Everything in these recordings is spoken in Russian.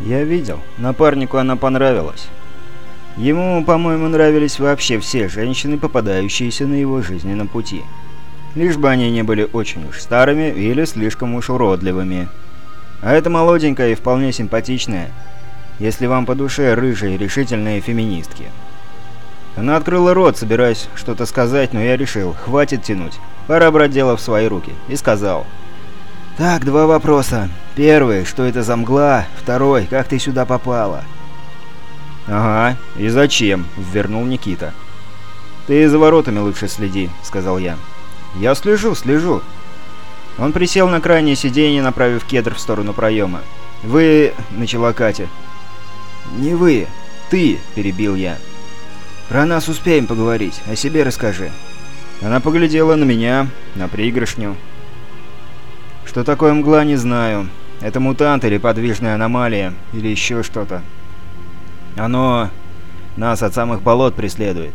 Я видел. Напарнику она понравилась. Ему, по-моему, нравились вообще все женщины, попадающиеся на его жизненном пути. Лишь бы они не были очень уж старыми или слишком уж уродливыми. А эта молоденькая и вполне симпатичная, если вам по душе рыжие решительные феминистки. Она открыла рот, собираясь что-то сказать, но я решил, хватит тянуть, пора брать дело в свои руки, и сказал. «Так, два вопроса. Первый, что это за мгла? Второй, как ты сюда попала?» «Ага, и зачем?» — ввернул Никита. «Ты за воротами лучше следи», — сказал я. «Я слежу, слежу». Он присел на крайнее сиденье, направив кедр в сторону проема. «Вы...» — начала Катя. «Не вы, ты», — перебил я. «Про нас успеем поговорить, о себе расскажи». Она поглядела на меня, на пригоршню. «Что такое мгла, не знаю. Это мутант или подвижная аномалия, или еще что-то. Оно нас от самых болот преследует».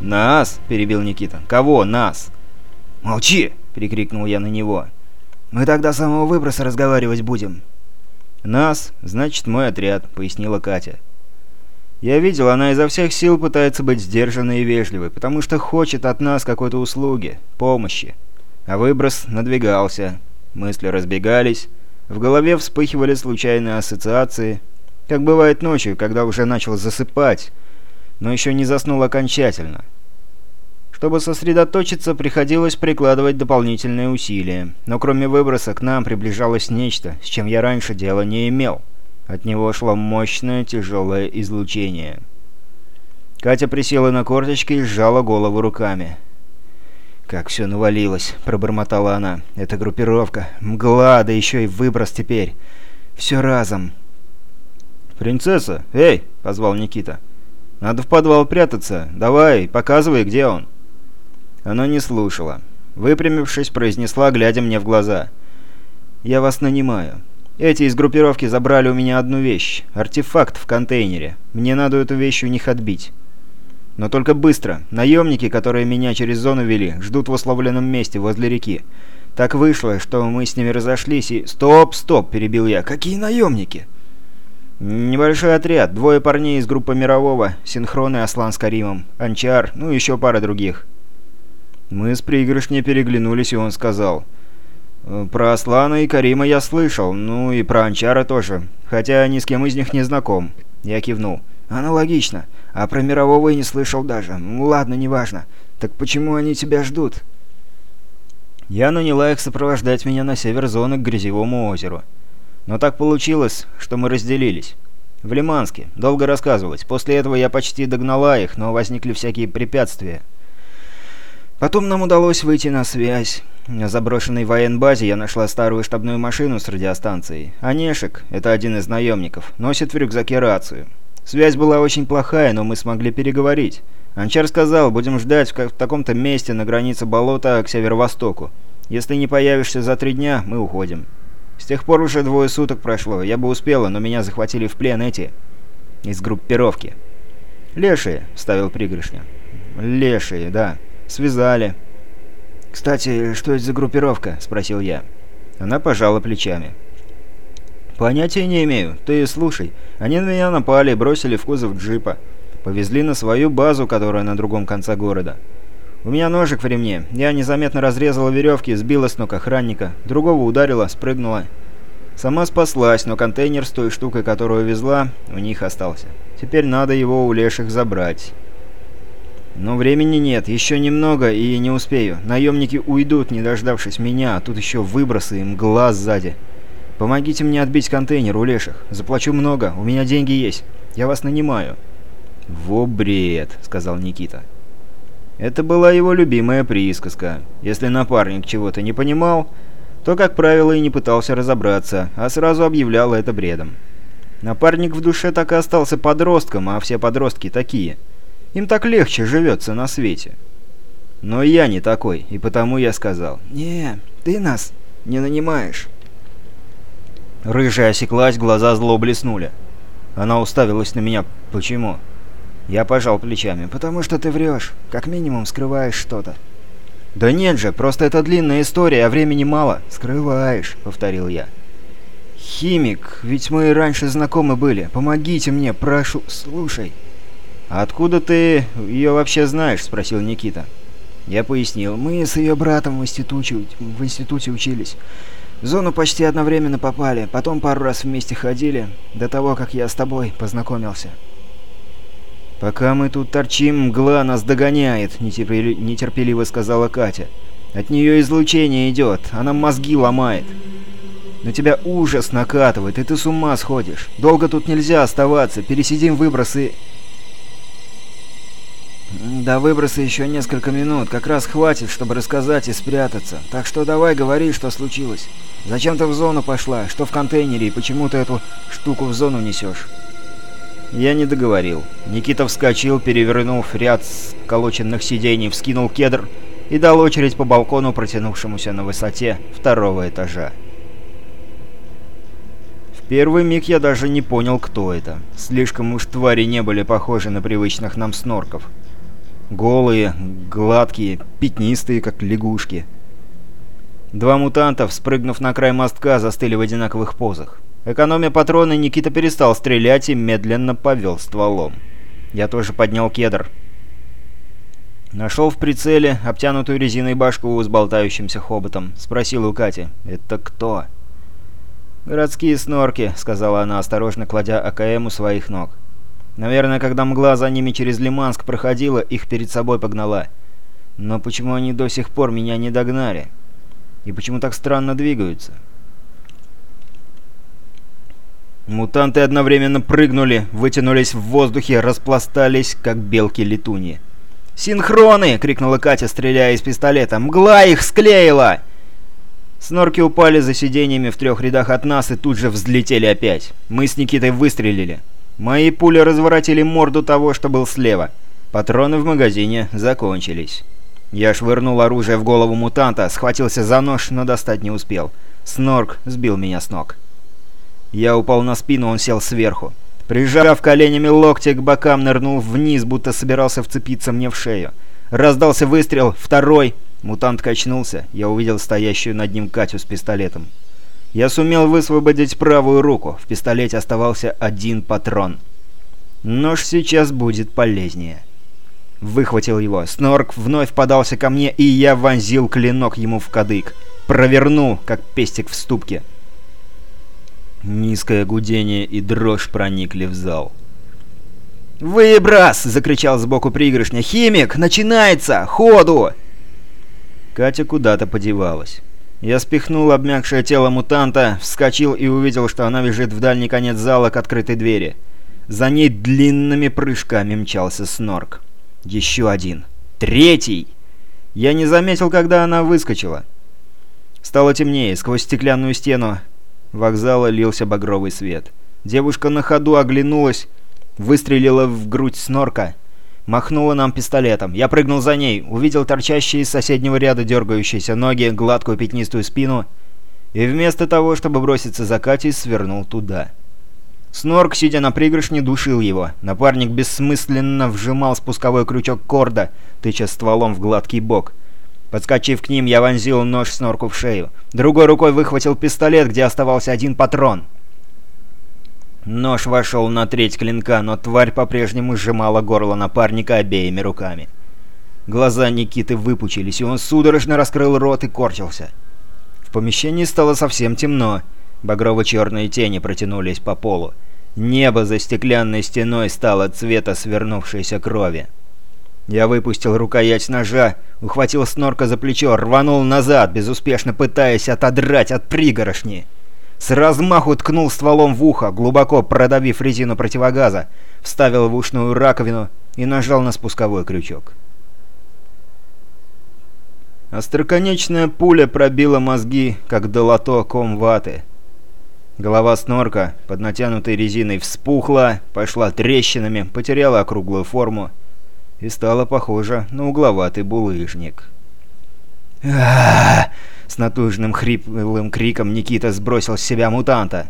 «Нас?» — перебил Никита. «Кого нас?» «Молчи!» — прикрикнул я на него. «Мы тогда самого выброса разговаривать будем». «Нас, значит, мой отряд», — пояснила Катя. «Я видел, она изо всех сил пытается быть сдержанной и вежливой, потому что хочет от нас какой-то услуги, помощи. А выброс надвигался, мысли разбегались, в голове вспыхивали случайные ассоциации, как бывает ночью, когда уже начал засыпать, но еще не заснул окончательно». Чтобы сосредоточиться, приходилось прикладывать дополнительные усилия. Но кроме выброса к нам приближалось нечто, с чем я раньше дела не имел. От него шло мощное тяжелое излучение. Катя присела на корточки и сжала голову руками. «Как все навалилось», — пробормотала она. «Это группировка. Мгла, да еще и выброс теперь. Все разом». «Принцесса, эй!» — позвал Никита. «Надо в подвал прятаться. Давай, показывай, где он». Она не слушала. Выпрямившись, произнесла, глядя мне в глаза. «Я вас нанимаю. Эти из группировки забрали у меня одну вещь. Артефакт в контейнере. Мне надо эту вещь у них отбить. Но только быстро. Наемники, которые меня через зону вели, ждут в условленном месте возле реки. Так вышло, что мы с ними разошлись и... «Стоп, стоп!» – перебил я. «Какие наемники?» «Небольшой отряд. Двое парней из группы Мирового. Синхроны Аслан с Каримом. Анчар. Ну, еще пара других». Мы с пригоршней переглянулись, и он сказал. «Э, «Про Аслана и Карима я слышал, ну и про Анчара тоже, хотя ни с кем из них не знаком». Я кивнул. «Аналогично. А про Мирового и не слышал даже. Ну ладно, неважно. Так почему они тебя ждут?» Я наняла их сопровождать меня на север зоны к Грязевому озеру. Но так получилось, что мы разделились. В Лиманске. Долго рассказывать. После этого я почти догнала их, но возникли всякие препятствия. Потом нам удалось выйти на связь. На заброшенной военбазе я нашла старую штабную машину с радиостанцией. Онешек, это один из наемников, носит в рюкзаке рацию. Связь была очень плохая, но мы смогли переговорить. Анчар сказал, будем ждать в, таком-то месте на границе болота к северо-востоку. Если не появишься за три дня, мы уходим. С тех пор уже двое суток прошло. Я бы успела, но меня захватили в плен эти... из группировки. «Лешие», — вставил пригоршня. «Лешие, да». «Связали». «Кстати, что это за группировка?» – спросил я. Она пожала плечами. «Понятия не имею. Ты слушай. Они на меня напали, бросили в кузов джипа. Повезли на свою базу, которая на другом конце города. У меня ножик в ремне. Я незаметно разрезала веревки, сбила с ног охранника. Другого ударила, спрыгнула. Сама спаслась, но контейнер с той штукой, которую везла, у них остался. Теперь надо его у леших забрать». Но времени нет, еще немного и не успею. Наемники уйдут, не дождавшись меня, а тут еще выбросы и мгла сзади. Помогите мне отбить контейнер у леших. Заплачу много, у меня деньги есть. Я вас нанимаю». «Во бред», — сказал Никита. Это была его любимая присказка. Если напарник чего-то не понимал, то, как правило, и не пытался разобраться, а сразу объявлял это бредом. Напарник в душе так и остался подростком, а все подростки такие — им так легче живется на свете. Но я не такой, и потому я сказал, «Не, ты нас не нанимаешь». Рыжая осеклась, глаза зло блеснули. Она уставилась на меня. «Почему?» Я пожал плечами. «Потому что ты врешь. Как минимум скрываешь что-то». «Да нет же, просто это длинная история, а времени мало». «Скрываешь», — повторил я. «Химик, ведь мы раньше знакомы были. Помогите мне, прошу, слушай». «А откуда ты ее вообще знаешь?» — спросил Никита. Я пояснил. «Мы с ее братом в институте, в институте учились. Зону почти одновременно попали, потом пару раз вместе ходили, до того, как я с тобой познакомился». «Пока мы тут торчим, мгла нас догоняет», — нетерпеливо сказала Катя. «От нее излучение идет, она мозги ломает». «На тебя ужас накатывает, и ты с ума сходишь. Долго тут нельзя оставаться, пересидим выбросы...» «До выброса еще несколько минут, как раз хватит, чтобы рассказать и спрятаться. Так что давай говори, что случилось. Зачем ты в зону пошла, что в контейнере, и почему ты эту штуку в зону несешь?» Я не договорил. Никита вскочил, перевернув ряд сколоченных сидений, вскинул кедр и дал очередь по балкону, протянувшемуся на высоте второго этажа. Первый миг я даже не понял, кто это. Слишком уж твари не были похожи на привычных нам снорков. Голые, гладкие, пятнистые, как лягушки. Два мутанта, спрыгнув на край мостка, застыли в одинаковых позах. Экономя патроны, Никита перестал стрелять и медленно повел стволом. Я тоже поднял кедр. Нашел в прицеле обтянутую резиной башку с болтающимся хоботом. Спросил у Кати. «Это кто?» «Городские снорки», — сказала она, осторожно кладя АКМ у своих ног. «Наверное, когда мгла за ними через Лиманск проходила, их перед собой погнала. Но почему они до сих пор меня не догнали? И почему так странно двигаются?» Мутанты одновременно прыгнули, вытянулись в воздухе, распластались, как белки-летуньи. «Синхроны!» — крикнула Катя, стреляя из пистолета. «Мгла их склеила!» Снорки упали за сиденьями в трех рядах от нас и тут же взлетели опять. Мы с Никитой выстрелили. Мои пули разворотили морду того, что был слева. Патроны в магазине закончились. Я швырнул оружие в голову мутанта, схватился за нож, но достать не успел. Снорк сбил меня с ног. Я упал на спину, он сел сверху. Прижав коленями локти к бокам, нырнул вниз, будто собирался вцепиться мне в шею. Раздался выстрел, второй. Мутант качнулся. Я увидел стоящую над ним Катю с пистолетом. Я сумел высвободить правую руку. В пистолете оставался один патрон. Нож сейчас будет полезнее. Выхватил его. Снорк вновь подался ко мне, и я вонзил клинок ему в кадык. Провернул, как пестик в ступке. Низкое гудение и дрожь проникли в зал. «Выброс!» — закричал сбоку пригоршня. «Химик! Начинается! Ходу!» Катя куда-то подевалась. Я спихнул обмякшее тело мутанта, вскочил и увидел, что она бежит в дальний конец зала к открытой двери. За ней длинными прыжками мчался снорк. Еще один. Третий! Я не заметил, когда она выскочила. Стало темнее, сквозь стеклянную стену вокзала лился багровый свет. Девушка на ходу оглянулась, выстрелила в грудь снорка, махнула нам пистолетом. Я прыгнул за ней, увидел торчащие из соседнего ряда дергающиеся ноги, гладкую пятнистую спину, и вместо того, чтобы броситься за Катей, свернул туда. Снорк, сидя на пригоршне, душил его. Напарник бессмысленно вжимал спусковой крючок корда, тыча стволом в гладкий бок. Подскочив к ним, я вонзил нож снорку в шею. Другой рукой выхватил пистолет, где оставался один патрон. Нож вошел на треть клинка, но тварь по-прежнему сжимала горло напарника обеими руками. Глаза Никиты выпучились, и он судорожно раскрыл рот и корчился. В помещении стало совсем темно. Багрово-черные тени протянулись по полу. Небо за стеклянной стеной стало цвета свернувшейся крови. Я выпустил рукоять ножа, ухватил снорка за плечо, рванул назад, безуспешно пытаясь отодрать от пригорошни. С размаху ткнул стволом в ухо, глубоко продавив резину противогаза, вставил в ушную раковину и нажал на спусковой крючок. Остроконечная пуля пробила мозги, как долото ком ваты. Голова снорка под натянутой резиной вспухла, пошла трещинами, потеряла округлую форму и стала похожа на угловатый булыжник. С натужным хриплым криком Никита сбросил с себя мутанта.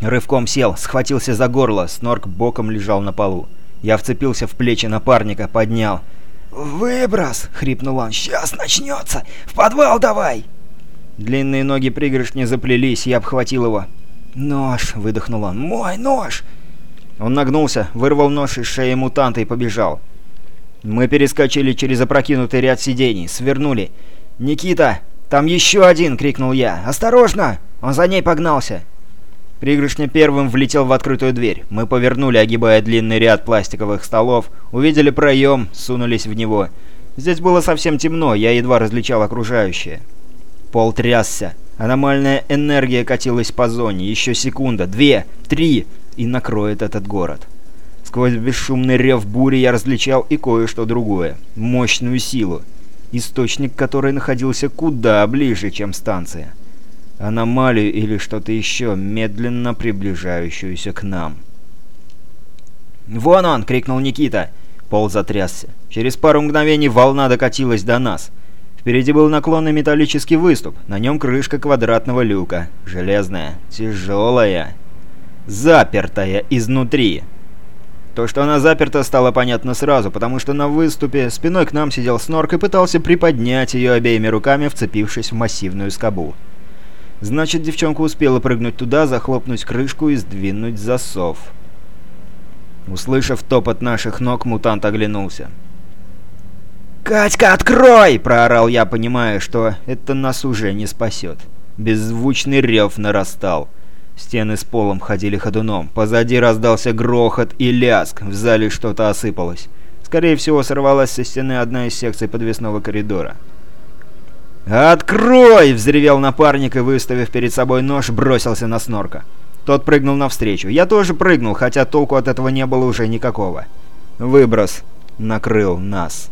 Рывком сел, схватился за горло, снорк боком лежал на полу. Я вцепился в плечи напарника, поднял. «Выброс!» — хрипнул он. «Сейчас начнется! В подвал давай!» Длинные ноги пригоршни заплелись, я обхватил его. «Нож!» — выдохнул он. «Мой нож!» Он нагнулся, вырвал нож из шеи мутанта и побежал. Мы перескочили через опрокинутый ряд сидений, свернули. «Никита, там еще один!» — крикнул я. «Осторожно!» Он за ней погнался. Пригоршня первым влетел в открытую дверь. Мы повернули, огибая длинный ряд пластиковых столов, увидели проем, сунулись в него. Здесь было совсем темно, я едва различал окружающее. Пол трясся. Аномальная энергия катилась по зоне. Еще секунда, две, три, и накроет этот город. Сквозь бесшумный рев бури я различал и кое-что другое. Мощную силу. Источник которой находился куда ближе, чем станция. Аномалию или что-то еще, медленно приближающуюся к нам. «Вон он!» — крикнул Никита. Пол затрясся. Через пару мгновений волна докатилась до нас. Впереди был наклонный металлический выступ, на нем крышка квадратного люка. Железная, тяжелая, запертая изнутри. То, что она заперта, стало понятно сразу, потому что на выступе спиной к нам сидел Снорк и пытался приподнять ее обеими руками, вцепившись в массивную скобу. Значит, девчонка успела прыгнуть туда, захлопнуть крышку и сдвинуть засов. Услышав топот наших ног, мутант оглянулся. «Катька, открой!» — проорал я, понимая, что это нас уже не спасет. Беззвучный рев нарастал. Стены с полом ходили ходуном. Позади раздался грохот и ляск. В зале что-то осыпалось. Скорее всего, сорвалась со стены одна из секций подвесного коридора. «Открой!» — взревел напарник и, выставив перед собой нож, бросился на снорка. Тот прыгнул навстречу. Я тоже прыгнул, хотя толку от этого не было уже никакого. Выброс накрыл нас.